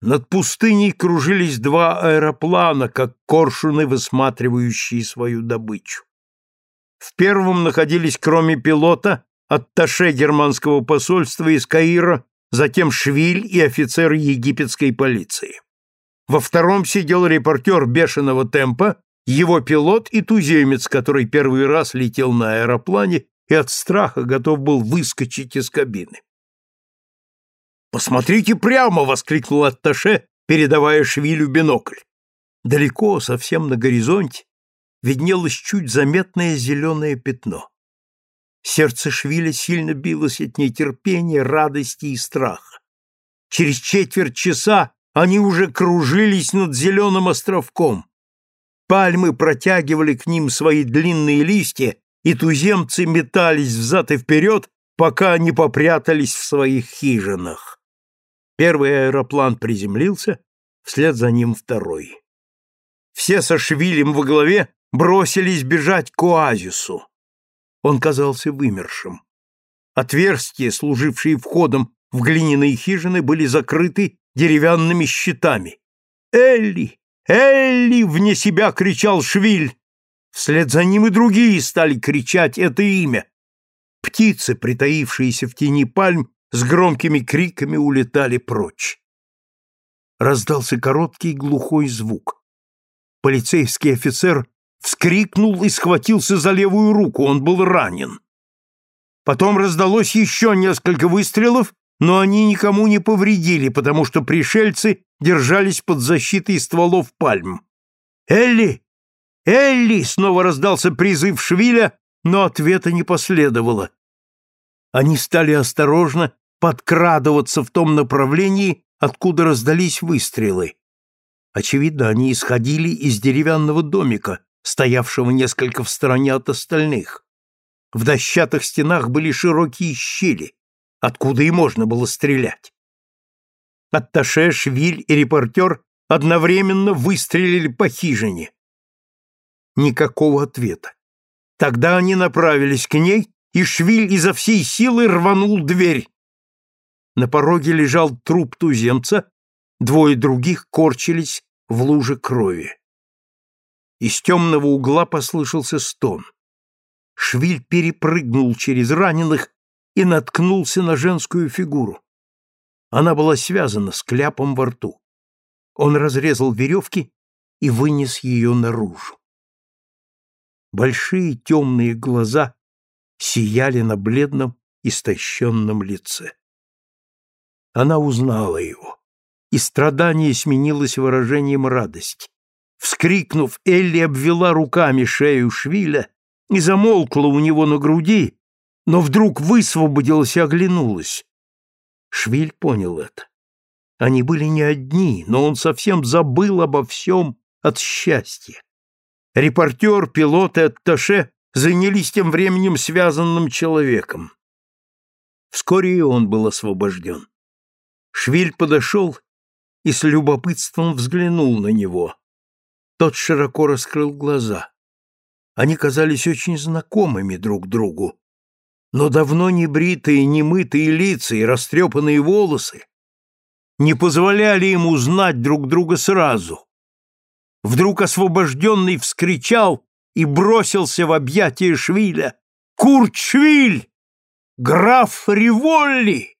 Над пустыней кружились два аэроплана, как коршуны, высматривающие свою добычу. В первом находились, кроме пилота, атташе германского посольства из Каира, затем швиль и офицер египетской полиции. Во втором сидел репортер бешеного темпа, его пилот и туземец, который первый раз летел на аэроплане и от страха готов был выскочить из кабины. «Посмотрите прямо!» — воскликнул Атташе, передавая Швилю бинокль. Далеко, совсем на горизонте, виднелось чуть заметное зеленое пятно. Сердце Швиля сильно билось от нетерпения, радости и страха. Через четверть часа они уже кружились над зеленым островком. Пальмы протягивали к ним свои длинные листья, и туземцы метались взад и вперед, пока не попрятались в своих хижинах. Первый аэроплан приземлился, вслед за ним второй. Все со Швилем во главе бросились бежать к оазису. Он казался вымершим. Отверстия, служившие входом в глиняные хижины, были закрыты деревянными щитами. «Элли! Элли!» — вне себя кричал Швиль. Вслед за ним и другие стали кричать это имя. Птицы, притаившиеся в тени пальм, с громкими криками улетали прочь. Раздался короткий глухой звук. Полицейский офицер вскрикнул и схватился за левую руку, он был ранен. Потом раздалось еще несколько выстрелов, но они никому не повредили, потому что пришельцы держались под защитой стволов пальм. «Элли! Элли!» — снова раздался призыв Швиля, но ответа не последовало. Они стали осторожно подкрадываться в том направлении, откуда раздались выстрелы. Очевидно, они исходили из деревянного домика, стоявшего несколько в стороне от остальных. В дощатых стенах были широкие щели, откуда и можно было стрелять. Атташе, Швиль и репортер одновременно выстрелили по хижине. Никакого ответа. Тогда они направились к ней, и Швиль изо всей силы рванул дверь. На пороге лежал труп туземца, двое других корчились в луже крови. Из темного угла послышался стон. Швиль перепрыгнул через раненых и наткнулся на женскую фигуру. Она была связана с кляпом во рту. Он разрезал веревки и вынес ее наружу. Большие темные глаза сияли на бледном, истощенном лице. Она узнала его, и страдание сменилось выражением радости. Вскрикнув, Элли обвела руками шею Швиля и замолкла у него на груди, но вдруг высвободилась и оглянулась. Швиль понял это. Они были не одни, но он совсем забыл обо всем от счастья. Репортер, пилот и атташе занялись тем временем связанным человеком. Вскоре и он был освобожден. Швиль подошел и с любопытством взглянул на него. Тот широко раскрыл глаза. Они казались очень знакомыми друг другу, но давно не бритые, не мытые лица и растрепанные волосы не позволяли им узнать друг друга сразу. Вдруг освобожденный вскричал и бросился в объятия Швиля. «Курт Швиль! Граф Риволли!»